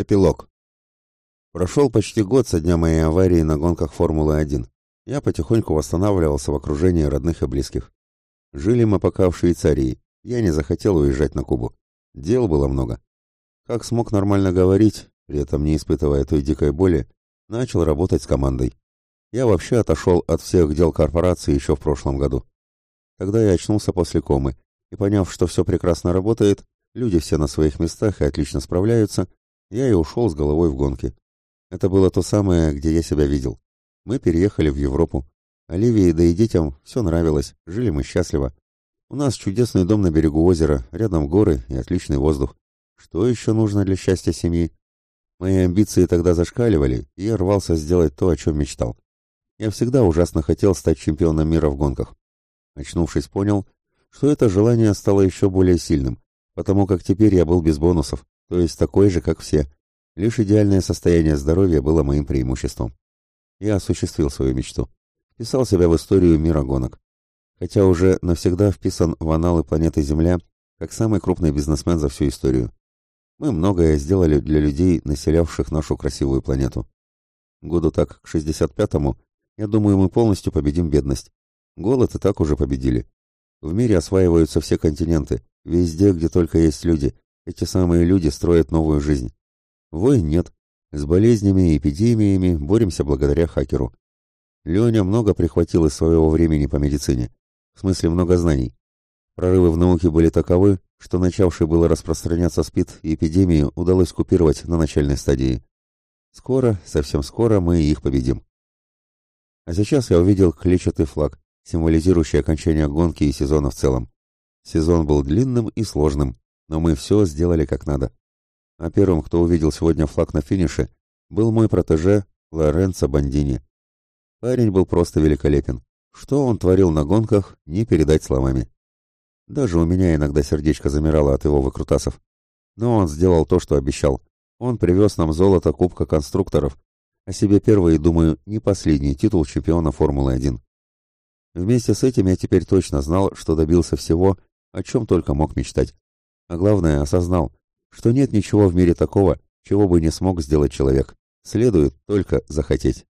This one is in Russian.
Эпилог. Прошел почти год со дня моей аварии на гонках Формулы-1. Я потихоньку восстанавливался в окружении родных и близких. Жили мы пока в Швейцарии. Я не захотел уезжать на Кубу. Дел было много. Как смог нормально говорить, при этом не испытывая той дикой боли, начал работать с командой. Я вообще отошел от всех дел корпорации еще в прошлом году. Тогда я очнулся после комы, и поняв, что все прекрасно работает, люди все на своих местах и отлично справляются, я и ушел с головой в гонки. Это было то самое, где я себя видел. Мы переехали в Европу. Оливии, да и детям все нравилось, жили мы счастливо. У нас чудесный дом на берегу озера, рядом горы и отличный воздух. Что еще нужно для счастья семьи? Мои амбиции тогда зашкаливали, и я рвался сделать то, о чем мечтал. Я всегда ужасно хотел стать чемпионом мира в гонках. Очнувшись, понял, что это желание стало еще более сильным, потому как теперь я был без бонусов, то есть такой же, как все. Лишь идеальное состояние здоровья было моим преимуществом. Я осуществил свою мечту. Вписал себя в историю мира гонок. Хотя уже навсегда вписан в аналы планеты Земля как самый крупный бизнесмен за всю историю. Мы многое сделали для людей, населявших нашу красивую планету. Году так, к 65-му, я думаю, мы полностью победим бедность. Голод и так уже победили. В мире осваиваются все континенты, везде, где только есть люди, эти самые люди строят новую жизнь. Войн нет. С болезнями и эпидемиями боремся благодаря хакеру. Леня много прихватил из своего времени по медицине. В смысле, много знаний. Прорывы в науке были таковы, что начавший было распространяться СПИД и эпидемию удалось купировать на начальной стадии. Скоро, совсем скоро мы их победим. А сейчас я увидел клетчатый флаг, символизирующий окончание гонки и сезона в целом. Сезон был длинным и сложным, но мы все сделали как надо. А первым, кто увидел сегодня флаг на финише, был мой протеже Лоренцо Бандини. Парень был просто великолепен. Что он творил на гонках, не передать словами. Даже у меня иногда сердечко замирало от его выкрутасов. Но он сделал то, что обещал. Он привез нам золото Кубка конструкторов, а себе первый думаю, не последний титул чемпиона Формулы-1. Вместе с этим я теперь точно знал, что добился всего, о чем только мог мечтать. А главное, осознал, что нет ничего в мире такого, чего бы не смог сделать человек. Следует только захотеть.